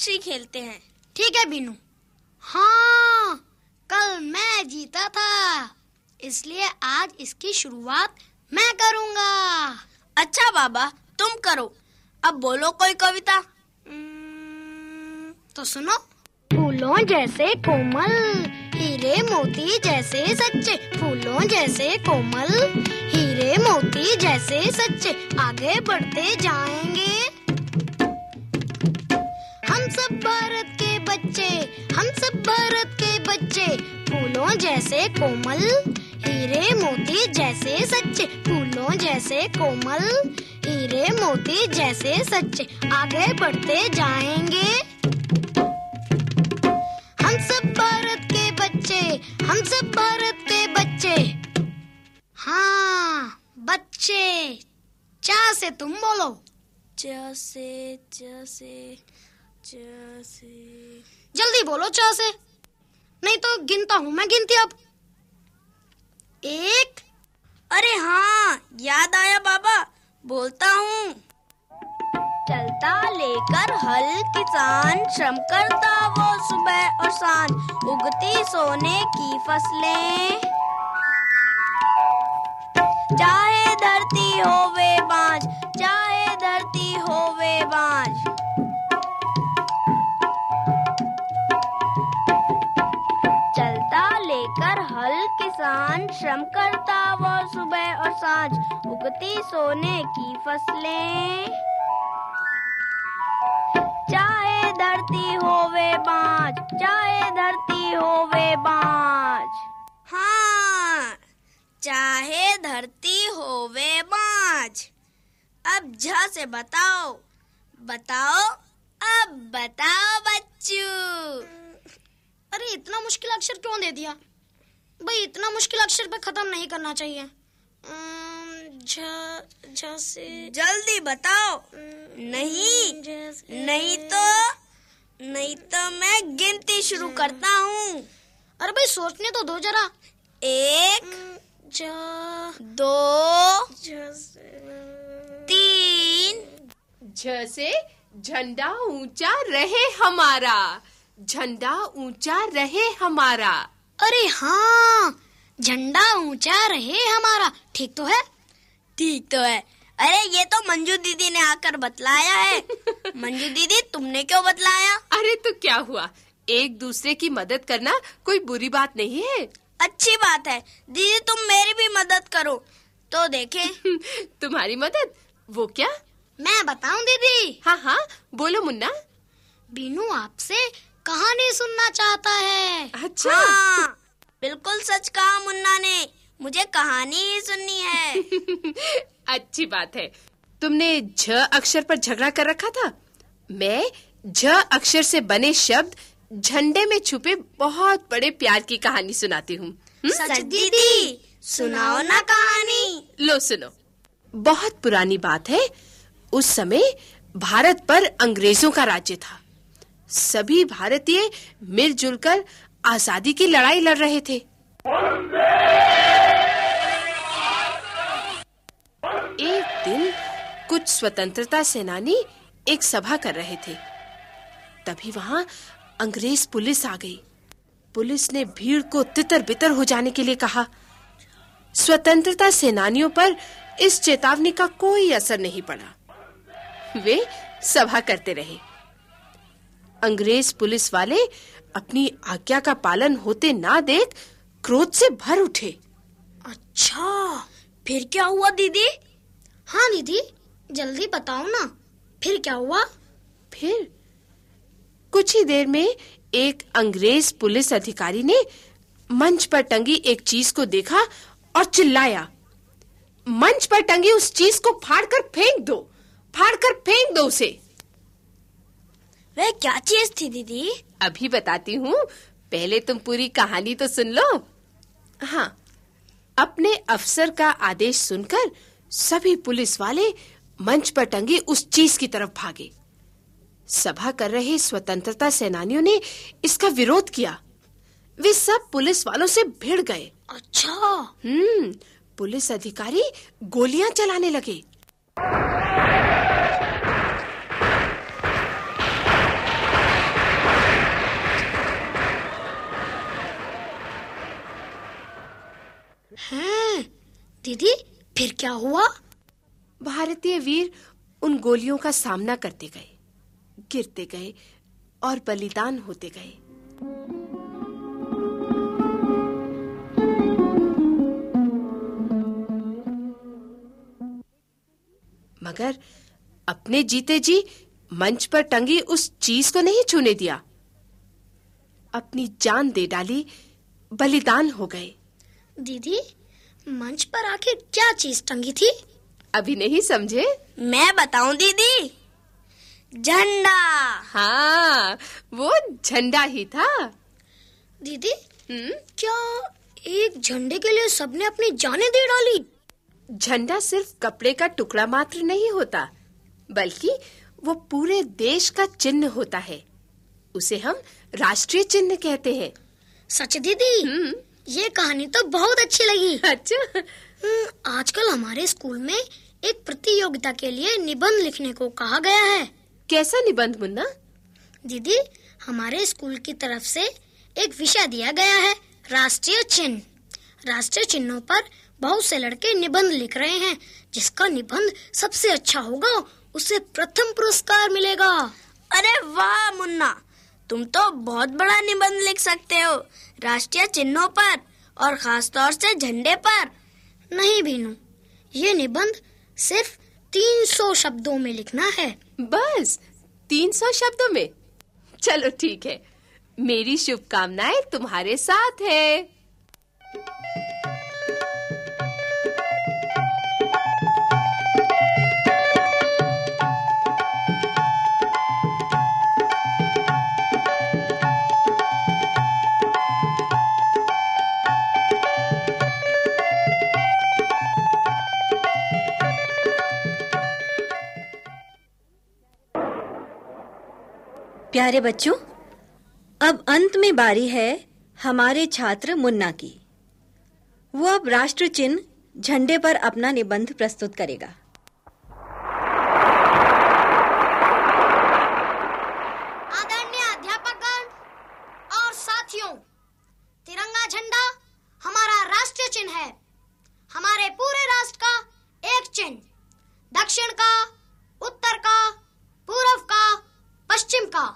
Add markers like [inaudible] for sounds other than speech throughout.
अंताक्षरी खेलते हैं। ठीक है बीनू। हाँ कल मैं जीता था। इसलिए आज इसकी शुरुआत मैं करूँगा। अच्छा बाबा तुम करो। अब बोलो कोई कविता। तो सुनो। फूलों जैसे कोमल हीरे मोती जैसे सच्चे। फूलों जैसे कोमल हीरे मोती जैसे सच्चे। आगे बढ़ते जाएँगे। फूलों जैसे कोमल, हीरे मोती जैसे सच्चे फूलों जैसे कोमल, हीरे मोती जैसे सच्चे आगे बढ़ते जाएँगे। हम सब भारत के बच्चे, हम सब भारत के बच्चे। हाँ बच्चे चा से तुम बोलो। जैसे जैसे जल्दी बोलो चा से। नहीं तो गिनता हूँ, मैं गिनती अब। एक। अरे हाँ याद आया बाबा, बोलता हूँ। चलता लेकर हल किसान, श्रम करता वो सुबह और साँझ उगती सोने की फ़सलें। चाहे धरती होवे बांझ, चाहे धरती होवे बांझ। किसान श्रम करता वो सुबह और साँझ उगती सोने की फ़सलें। चाहे धरती होवे बांझ चाहे धरती हो वे बांझ। हाँ चाहे धरती होवे बांझ। अब झ से बताओ। बताओ अब बताओ बच्चू। अरे इतना मुश्किल अक्षर क्यों दे दिया? भाई इतना मुश्किल अक्षर पे खत्म नहीं करना चाहिए। अम्म, झ झ से जल्दी बताओ। नहीं नहीं तो नहीं तो मैं गिनती शुरू करता हूँ। अरे भाई सोचने तो दो जरा। एक दो तीन। जैसे झंडा ऊँचा रहे हमारा। झंडा ऊँचा रहे हमारा। अरे हाँ झंडा ऊँचा रहे हमारा। ठीक तो है? ठीक तो है। अरे ये तो मंजू दीदी ने आकर बतलाया है। [laughs] मंजू दीदी तुमने क्यों बतलाया? अरे तो क्या हुआ? एक दूसरे की मदद करना कोई बुरी बात नहीं है। अच्छी बात है। दीदी तुम मेरी भी मदद करो। तो देखें। [laughs] तुम्हारी मदद? वो क्या? मैं बताऊँ दीदी? हाँ हाँ बोलो मुन्ना। बीनू आपसे कहानी सुनना चाहता है। अच्छा। हाँ बिल्कुल सच कहा मुन्ना ने। मुझे कहानी ही सुननी है। [laughs] अच्छी बात है। तुमने झ अक्षर पर झगड़ा कर रखा था? मैं झ अक्षर से बने शब्द झंडे में छुपे बहुत बड़े प्यार की कहानी सुनाती हूँ। हम्म? सच दीदी सुनाओ ना कहानी। लो सुनो। बहुत पुरानी बात है। उस समय भारत पर अंग्रेज़ों का राज्य था। सभी भारतीय मिलजुल कर आज़ादी की लड़ाई लड़ रहे थे। एक दिन कुछ स्वतंत्रता सेनानी एक सभा कर रहे थे। तभी वहाँ अंग्रेज़ पुलिस आ गई। पुलिस ने भीड़ को तितर बितर हो जाने के लिए कहा। स्वतंत्रता सेनानियों पर इस चेतावनी का कोई असर नहीं पड़ा। वे सभा करते रहे। अंग्रेज़ पुलिस वाले अपनी आज्ञा का पालन होते ना देख क्रोध से भर उठे। अच्छा फिर क्या हुआ दीदी? हाँ दीदी जल्दी बताओ ना फिर क्या हुआ? फिर कुछ ही देर में एक अंग्रेज़ पुलिस अधिकारी ने मंच पर टंगी एक चीज़ को देखा और चिल्लाया मंच पर टंगी उस चीज़ को फाड़कर फेंक दो फाड़कर फेंक दो उसे। वह क्या चीज़ थी दीदी? अभी बताती हूँ। पहले तुम पूरी कहानी तो सुन लो। हाँ अपने अफसर का आदेश सुनकर सभी पुलिस वाले मंच पर टंगे उस चीज़ की तरफ़ भागे। सभा कर रहे स्वतंत्रता सेनानियों ने इसका विरोध किया। वे सब पुलिस वालों से भिड़ गए। अच्छा। हम्म पुलिस अधिकारी गोलियाँ चलाने लगे हैं दीदी फिर क्या हुआ? भारतीय वीर उन गोलियों का सामना करते गए गिरते गए और बलिदान होते गए। मगर अपने जीते जी मंच पर टंगी उस चीज़ को नहीं छूने दिया। अपनी जान दे डाली बलिदान हो गए। दीदी मंच पर आखिर क्या चीज़ टंगी थी? अभी नहीं समझे? मैं बताऊँ दीदी। झंडा। हाँ वो झंडा ही था। दीदी हम्म? क्या एक झंडे के लिए सबने अपनी जानें दे डाली? झंडा सिर्फ़ कपड़े का टुकड़ा मात्र नहीं होता बल्कि वो पूरे देश का चिन्ह होता है। उसे हम राष्ट्रीय चिन्ह कहते हैं। सच दीदी? हम्म। ये कहानी तो बहुत अच्छी लगी। अच्छा। हम्म, आजकल हमारे स्कूल में एक प्रतियोगिता के लिए निबंध लिखने को कहा गया है। कैसा निबंध मुन्ना? दीदी हमारे स्कूल की तरफ़ से एक विषय दिया गया है राष्ट्रीय चिन्ह। राष्ट्रीय चिन्हों पर बहुत से लड़के निबंध लिख रहे हैं जिसका निबंध सबसे अच्छा होगा उसे प्रथम पुरस्कार मिलेगा। अरे वाह मुन्ना। तुम तो बहुत बड़ा निबंध लिख सकते हो, राष्ट्रीय चिन्हों पर और खास तौर से झंडे पर। नहीं भीनू, ये निबंध सिर्फ़ 300 शब्दों में लिखना है। बस, तीन सौ शब्दों में। चलो ठीक है, मेरी शुभकामनाएँ तुम्हारे साथ है। प्यारे बच्चों, अब अंत में बारी है हमारे छात्र मुन्ना की। वो अब राष्ट्र चिन्ह झंडे पर अपना निबंध प्रस्तुत करेगा आदरणीय अध्यापकगण और साथियों तिरंगा झंडा हमारा राष्ट्रीय चिन्ह है हमारे पूरे राष्ट्र का एक चिन्ह दक्षिण का उत्तर का पूर्व का पश्चिम का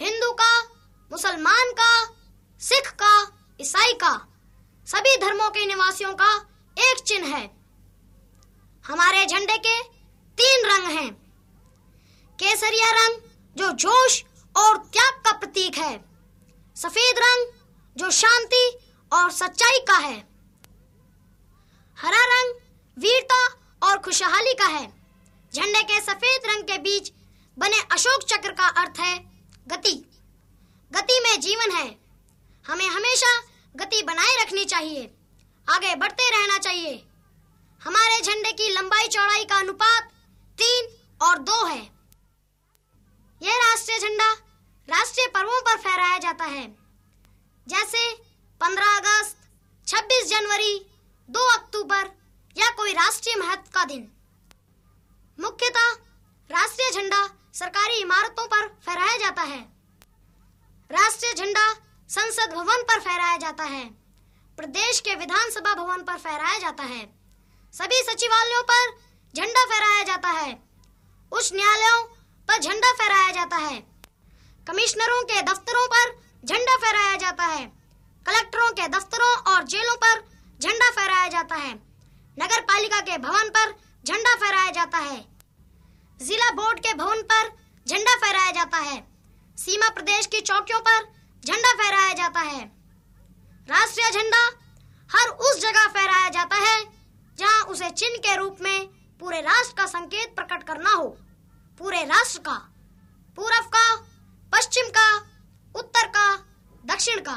हिंदू का मुसलमान का सिख का ईसाई का सभी धर्मों के निवासियों का एक चिन्ह है। हमारे झंडे के तीन रंग हैं। केसरिया रंग, जो जोश और त्याग का प्रतीक है। सफ़ेद रंग, जो शांति और सच्चाई का है। हरा रंग, वीरता और खुशहाली का है। झंडे के सफ़ेद रंग के बीच बने अशोक चक्र का अर्थ है गति। गति में जीवन है। हमें हमेशा गति बनाए रखनी चाहिए। आगे बढ़ते रहना चाहिए। हमारे झंडे की लंबाई चौड़ाई का अनुपात तीन और दो है। यह राष्ट्रीय झंडा राष्ट्रीय पर्वों पर फहराया जाता है। जैसे 15 अगस्त 26 जनवरी 2 अक्टूबर या कोई राष्ट्रीय महत्व का दिन। मुख्यतः राष्ट्रीय झंडा सरकारी इमारतों पर फहराया जाता है। राष्ट्रीय झंडा संसद भवन पर फहराया जाता है। प्रदेश के विधानसभा भवन पर फहराया जाता है। सभी सचिवालयों पर झंडा फहराया जाता है। उच्च न्यायालयों पर झंडा फहराया जाता है। कमिश्नरों के दफ्तरों पर झंडा फहराया जाता है। कलेक्टरों के दफ्तरों और जेलों पर झंडा फहराया जाता है। नगर पालिका के भवन पर झंडा फहराया जाता है। जिला बोर्ड के भवन पर झंडा फहराया जाता है। सीमा प्रदेश की चौकियों पर झंडा फहराया जाता है। राष्ट्रीय झंडा हर उस जगह फहराया जाता है जहाँ उसे चिन्ह के रूप में पूरे राष्ट्र का संकेत प्रकट करना हो। पूरे राष्ट्र का, पूरब का, पश्चिम का, उत्तर का, दक्षिण का,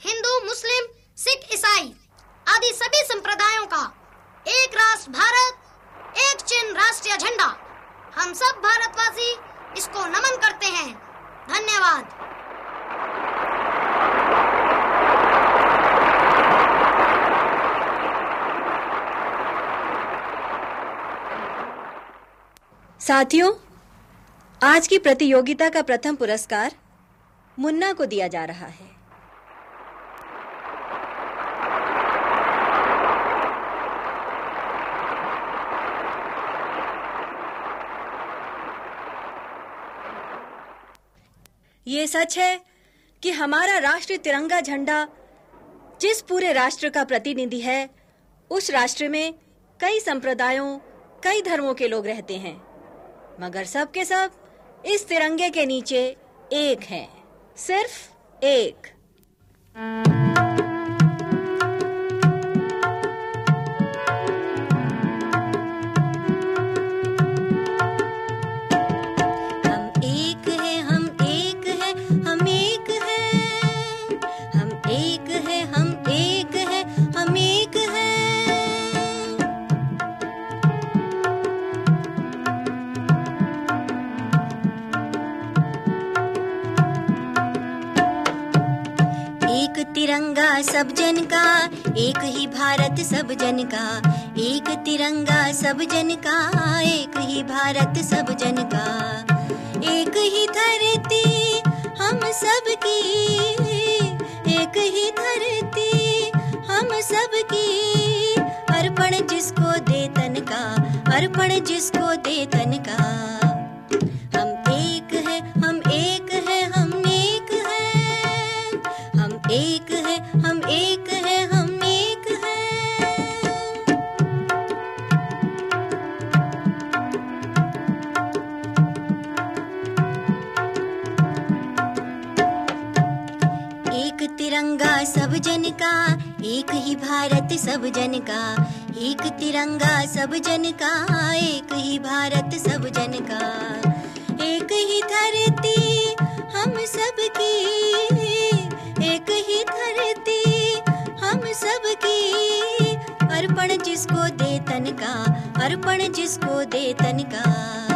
हिंदू, मुस्लिम, सिख, ईसाई आदि सभी संप्रदायों का एक राष्ट्र भारत, एक चिन्ह राष्ट्रीय झंडा। हम सब भारतवासी इसको नमन करते हैं। धन्यवाद। साथियों, आज की प्रतियोगिता का प्रथम पुरस्कार मुन्ना को दिया जा रहा है। ये सच है कि हमारा राष्ट्रीय तिरंगा झंडा, जिस पूरे राष्ट्र का प्रतिनिधि है, उस राष्ट्र में कई संप्रदायों, कई धर्मों के लोग रहते हैं। मगर सब के सब इस तिरंगे के नीचे एक हैं। सिर्फ़ एक। तिरंगा सब जन का, एक ही भारत सब जन का। एक तिरंगा सब जन का, एक ही भारत सब जन का। एक ही धरती हम सब की एक ही धरती हम सब की अर्पण जिसको दे तन का, अर्पण जिसको दे तन का। सब जन का, एक ही भारत सब जन का। एक तिरंगा सब जन का, एक ही भारत सब जन का। एक ही धरती हम सब की एक ही धरती हम सब की अर्पण जिसको दे तन का, अर्पण जिसको दे तन का।